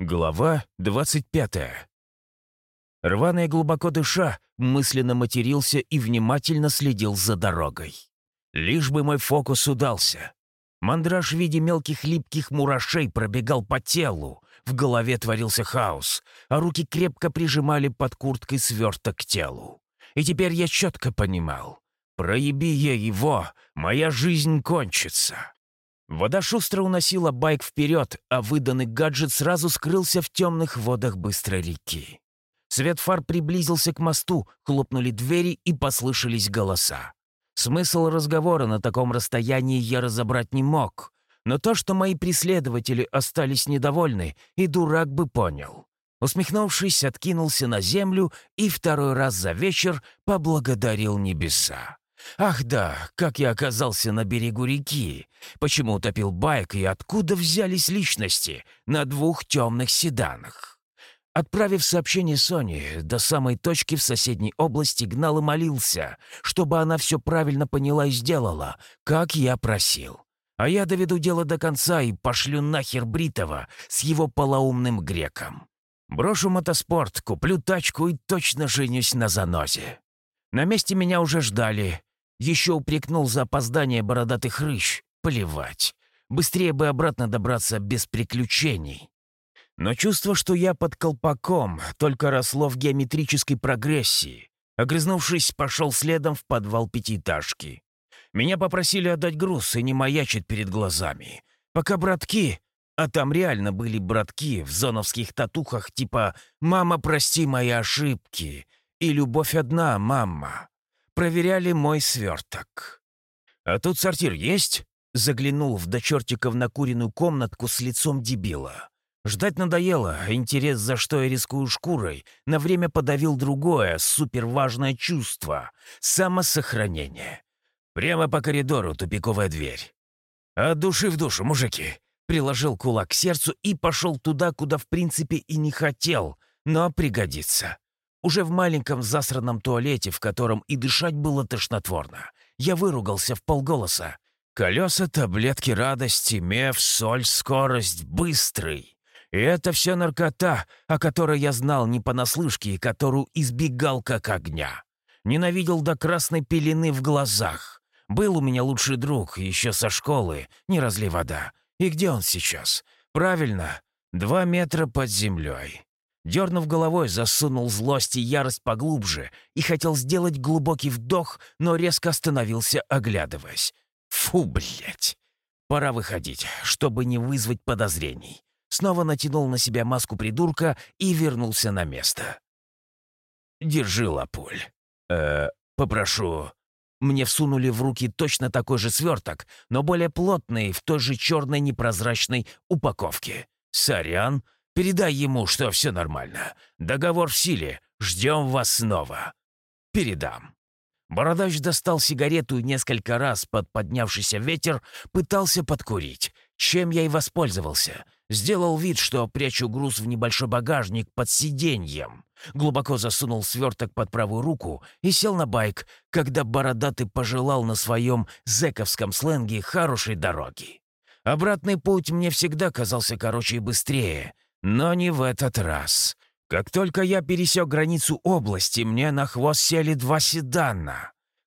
Глава 25. Рваный глубоко дыша, мысленно матерился и внимательно следил за дорогой. Лишь бы мой фокус удался. Мандраж в виде мелких липких мурашей пробегал по телу, в голове творился хаос, а руки крепко прижимали под курткой сверток к телу. И теперь я четко понимал, проеби я его, моя жизнь кончится. Вода шустро уносила байк вперед, а выданный гаджет сразу скрылся в темных водах быстрой реки. Свет фар приблизился к мосту, хлопнули двери и послышались голоса. Смысл разговора на таком расстоянии я разобрать не мог, но то, что мои преследователи остались недовольны, и дурак бы понял. Усмехнувшись, откинулся на землю и второй раз за вечер поблагодарил небеса. Ах да, как я оказался на берегу реки, почему утопил байк и откуда взялись личности на двух темных седанах. Отправив сообщение Соне до самой точки в соседней области, гнал и молился, чтобы она все правильно поняла и сделала, как я просил. А я доведу дело до конца и пошлю нахер Бритова с его полоумным греком. Брошу мотоспорт, куплю тачку и точно женюсь на занозе. На месте меня уже ждали, еще упрекнул за опоздание бородатый хрыщ. Плевать. Быстрее бы обратно добраться без приключений. Но чувство, что я под колпаком, только росло в геометрической прогрессии. Огрызнувшись, пошел следом в подвал пятиэтажки. Меня попросили отдать груз и не маячить перед глазами. Пока братки, а там реально были братки в зоновских татухах типа «Мама, прости мои ошибки» и «Любовь одна, мама» проверяли мой сверток. «А тут сортир есть?» Заглянул в до чертиков накуренную комнатку с лицом дебила. Ждать надоело, интерес, за что я рискую шкурой, на время подавил другое, суперважное чувство — самосохранение. Прямо по коридору тупиковая дверь. «От души в душу, мужики!» Приложил кулак к сердцу и пошел туда, куда в принципе и не хотел, но пригодится. Уже в маленьком засранном туалете, в котором и дышать было тошнотворно, я выругался в полголоса. Колеса, таблетки радости, меф, соль, скорость, быстрый. И это все наркота, о которой я знал не понаслышке и которую избегал как огня. Ненавидел до красной пелены в глазах. Был у меня лучший друг, еще со школы, не разли вода. И где он сейчас? Правильно, два метра под землей. Дернув головой, засунул злость и ярость поглубже и хотел сделать глубокий вдох, но резко остановился, оглядываясь. «Фу, блядь! Пора выходить, чтобы не вызвать подозрений». Снова натянул на себя маску придурка и вернулся на место. «Держи, лапуль. Э, попрошу». Мне всунули в руки точно такой же сверток, но более плотный, в той же черной непрозрачной упаковке. «Сорян, Передай ему, что все нормально. Договор в силе. Ждем вас снова. Передам». Бородач достал сигарету и несколько раз под поднявшийся ветер пытался подкурить, чем я и воспользовался. Сделал вид, что прячу груз в небольшой багажник под сиденьем. Глубоко засунул сверток под правую руку и сел на байк, когда бородатый пожелал на своем зэковском сленге хорошей дороги. Обратный путь мне всегда казался короче и быстрее, но не в этот раз. Как только я пересек границу области, мне на хвост сели два седана.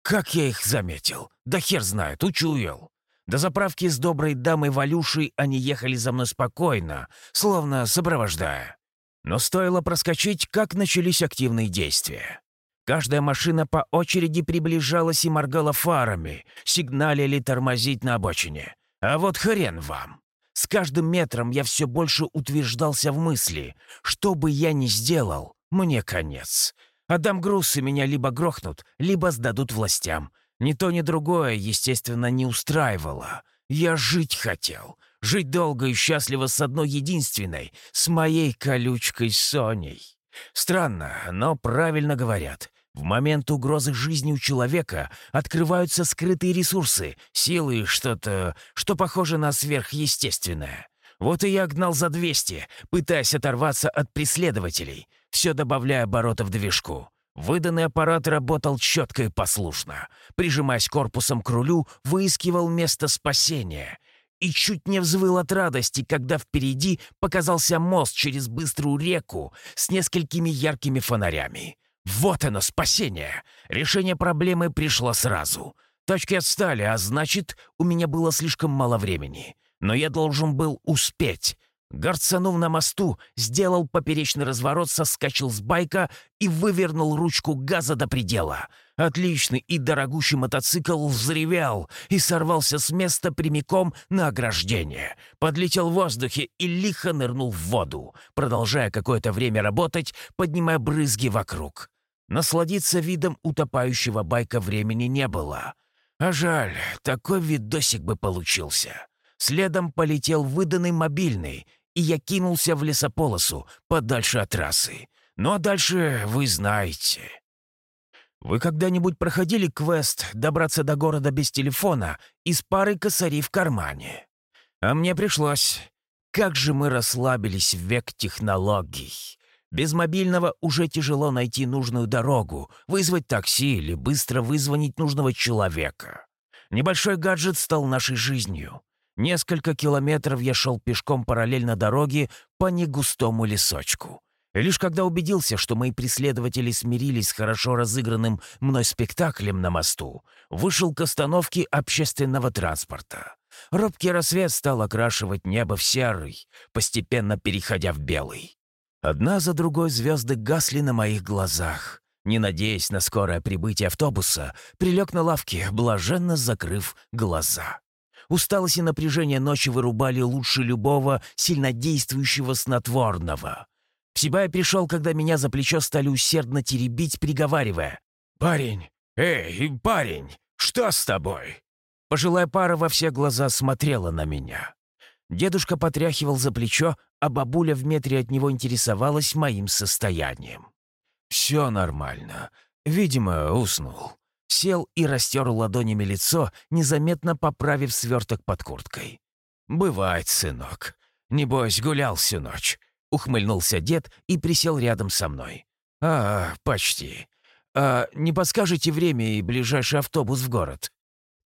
Как я их заметил? Да хер знает, учуял. До заправки с доброй дамой Валюшей они ехали за мной спокойно, словно сопровождая. Но стоило проскочить, как начались активные действия. Каждая машина по очереди приближалась и моргала фарами, сигналили тормозить на обочине. А вот хрен вам. С каждым метром я все больше утверждался в мысли. Что бы я ни сделал, мне конец. Отдам груз, и меня либо грохнут, либо сдадут властям. Ни то, ни другое, естественно, не устраивало. Я жить хотел. Жить долго и счастливо с одной единственной, с моей колючкой Соней. Странно, но правильно говорят. В момент угрозы жизни у человека открываются скрытые ресурсы, силы, что-то, что похоже на сверхъестественное. Вот и я гнал за 200, пытаясь оторваться от преследователей, все добавляя оборотов движку. Выданный аппарат работал четко и послушно. Прижимаясь корпусом к рулю, выискивал место спасения. и чуть не взвыл от радости, когда впереди показался мост через быструю реку с несколькими яркими фонарями. Вот оно, спасение! Решение проблемы пришло сразу. Точки отстали, а значит, у меня было слишком мало времени. Но я должен был успеть. Горцанув на мосту, сделал поперечный разворот, соскочил с байка и вывернул ручку газа до предела. Отличный и дорогущий мотоцикл взревел и сорвался с места прямиком на ограждение. Подлетел в воздухе и лихо нырнул в воду, продолжая какое-то время работать, поднимая брызги вокруг. Насладиться видом утопающего байка времени не было. А жаль, такой видосик бы получился. Следом полетел выданный мобильный, и я кинулся в лесополосу, подальше от трассы. Ну а дальше вы знаете. Вы когда-нибудь проходили квест добраться до города без телефона и с парой косарей в кармане? А мне пришлось. Как же мы расслабились в век технологий. Без мобильного уже тяжело найти нужную дорогу, вызвать такси или быстро вызвонить нужного человека. Небольшой гаджет стал нашей жизнью. Несколько километров я шел пешком параллельно дороге по негустому лесочку. И лишь когда убедился, что мои преследователи смирились с хорошо разыгранным мной спектаклем на мосту, вышел к остановке общественного транспорта. Робкий рассвет стал окрашивать небо в серый, постепенно переходя в белый. Одна за другой звезды гасли на моих глазах. Не надеясь на скорое прибытие автобуса, прилег на лавке, блаженно закрыв глаза. Усталость и напряжение ночи вырубали лучше любого сильнодействующего снотворного. В себя я пришел, когда меня за плечо стали усердно теребить, приговаривая. «Парень! Эй, парень! Что с тобой?» Пожилая пара во все глаза смотрела на меня. Дедушка потряхивал за плечо, а бабуля в метре от него интересовалась моим состоянием. «Все нормально. Видимо, уснул». Сел и растер ладонями лицо, незаметно поправив сверток под курткой. «Бывает, сынок. Небось, гулял всю ночь», — ухмыльнулся дед и присел рядом со мной. «А, почти. А не подскажете время и ближайший автобус в город?»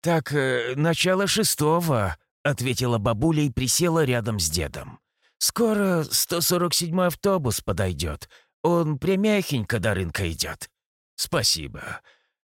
«Так, э, начало шестого», — ответила бабуля и присела рядом с дедом. «Скоро 147-й автобус подойдет. Он прямяхенько до рынка идет». «Спасибо.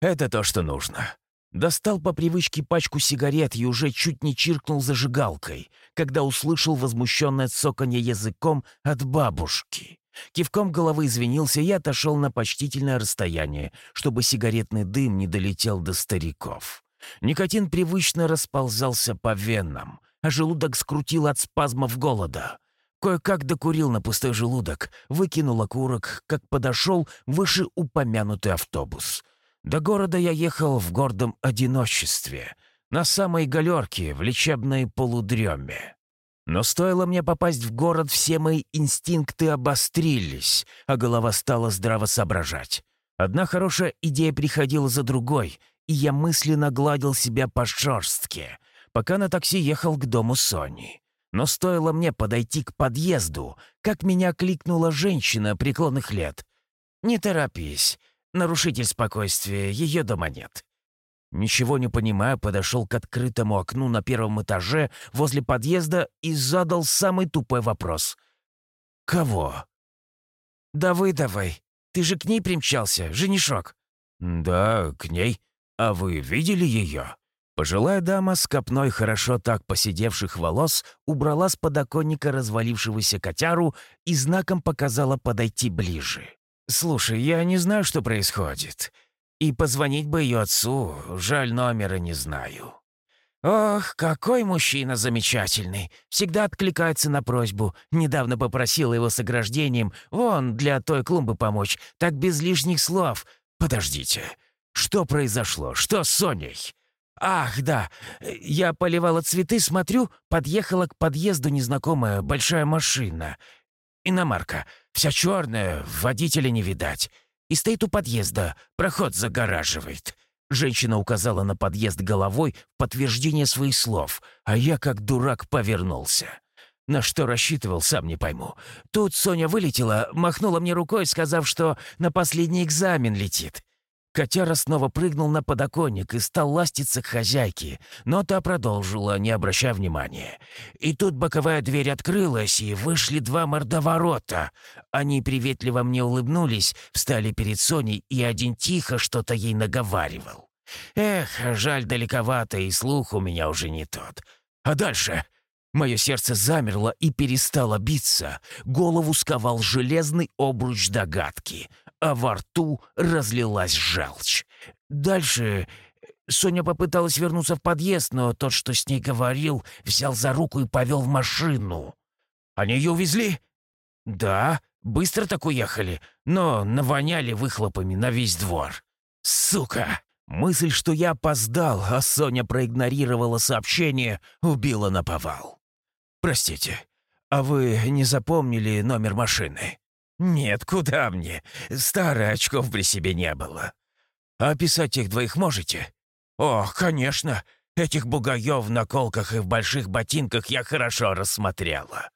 Это то, что нужно». Достал по привычке пачку сигарет и уже чуть не чиркнул зажигалкой, когда услышал возмущенное цоканье языком от бабушки. Кивком головы извинился и отошел на почтительное расстояние, чтобы сигаретный дым не долетел до стариков. Никотин привычно расползался по венам, а желудок скрутил от спазмов голода. Кое-как докурил на пустой желудок, выкинул окурок, как подошел вышеупомянутый автобус. До города я ехал в гордом одиночестве, на самой галерке, в лечебной полудреме. Но стоило мне попасть в город, все мои инстинкты обострились, а голова стала здраво соображать. Одна хорошая идея приходила за другой, и я мысленно гладил себя по шерстке, пока на такси ехал к дому Сони. Но стоило мне подойти к подъезду, как меня кликнула женщина преклонных лет. «Не торопись, нарушитель спокойствия, ее дома нет». Ничего не понимая, подошел к открытому окну на первом этаже возле подъезда и задал самый тупой вопрос. «Кого?» «Давыдовой. Ты же к ней примчался, женишок». «Да, к ней. А вы видели ее?» Пожилая дама с копной хорошо так посидевших волос убрала с подоконника развалившегося котяру и знаком показала подойти ближе. «Слушай, я не знаю, что происходит. И позвонить бы ее отцу, жаль, номера не знаю». «Ох, какой мужчина замечательный! Всегда откликается на просьбу. Недавно попросила его с ограждением, вон, для той клумбы помочь, так без лишних слов. Подождите, что произошло? Что с Соней?» «Ах, да. Я поливала цветы, смотрю, подъехала к подъезду незнакомая большая машина. Иномарка. Вся черная, водителя не видать. И стоит у подъезда, проход загораживает». Женщина указала на подъезд головой в подтверждение своих слов, а я как дурак повернулся. На что рассчитывал, сам не пойму. Тут Соня вылетела, махнула мне рукой, сказав, что на последний экзамен летит. Котяра снова прыгнул на подоконник и стал ластиться к хозяйке, но та продолжила, не обращая внимания. И тут боковая дверь открылась, и вышли два мордоворота. Они приветливо мне улыбнулись, встали перед Соней, и один тихо что-то ей наговаривал. Эх, жаль, далековато, и слух у меня уже не тот. А дальше? Мое сердце замерло и перестало биться. Голову сковал железный обруч догадки а во рту разлилась желчь. Дальше Соня попыталась вернуться в подъезд, но тот, что с ней говорил, взял за руку и повел в машину. «Они ее увезли?» «Да, быстро так уехали, но навоняли выхлопами на весь двор. Сука!» Мысль, что я опоздал, а Соня проигнорировала сообщение, убила на повал. «Простите, а вы не запомнили номер машины?» «Нет, куда мне? Старых очков при себе не было. А описать их двоих можете?» «О, конечно. Этих бугаев в наколках и в больших ботинках я хорошо рассмотрела».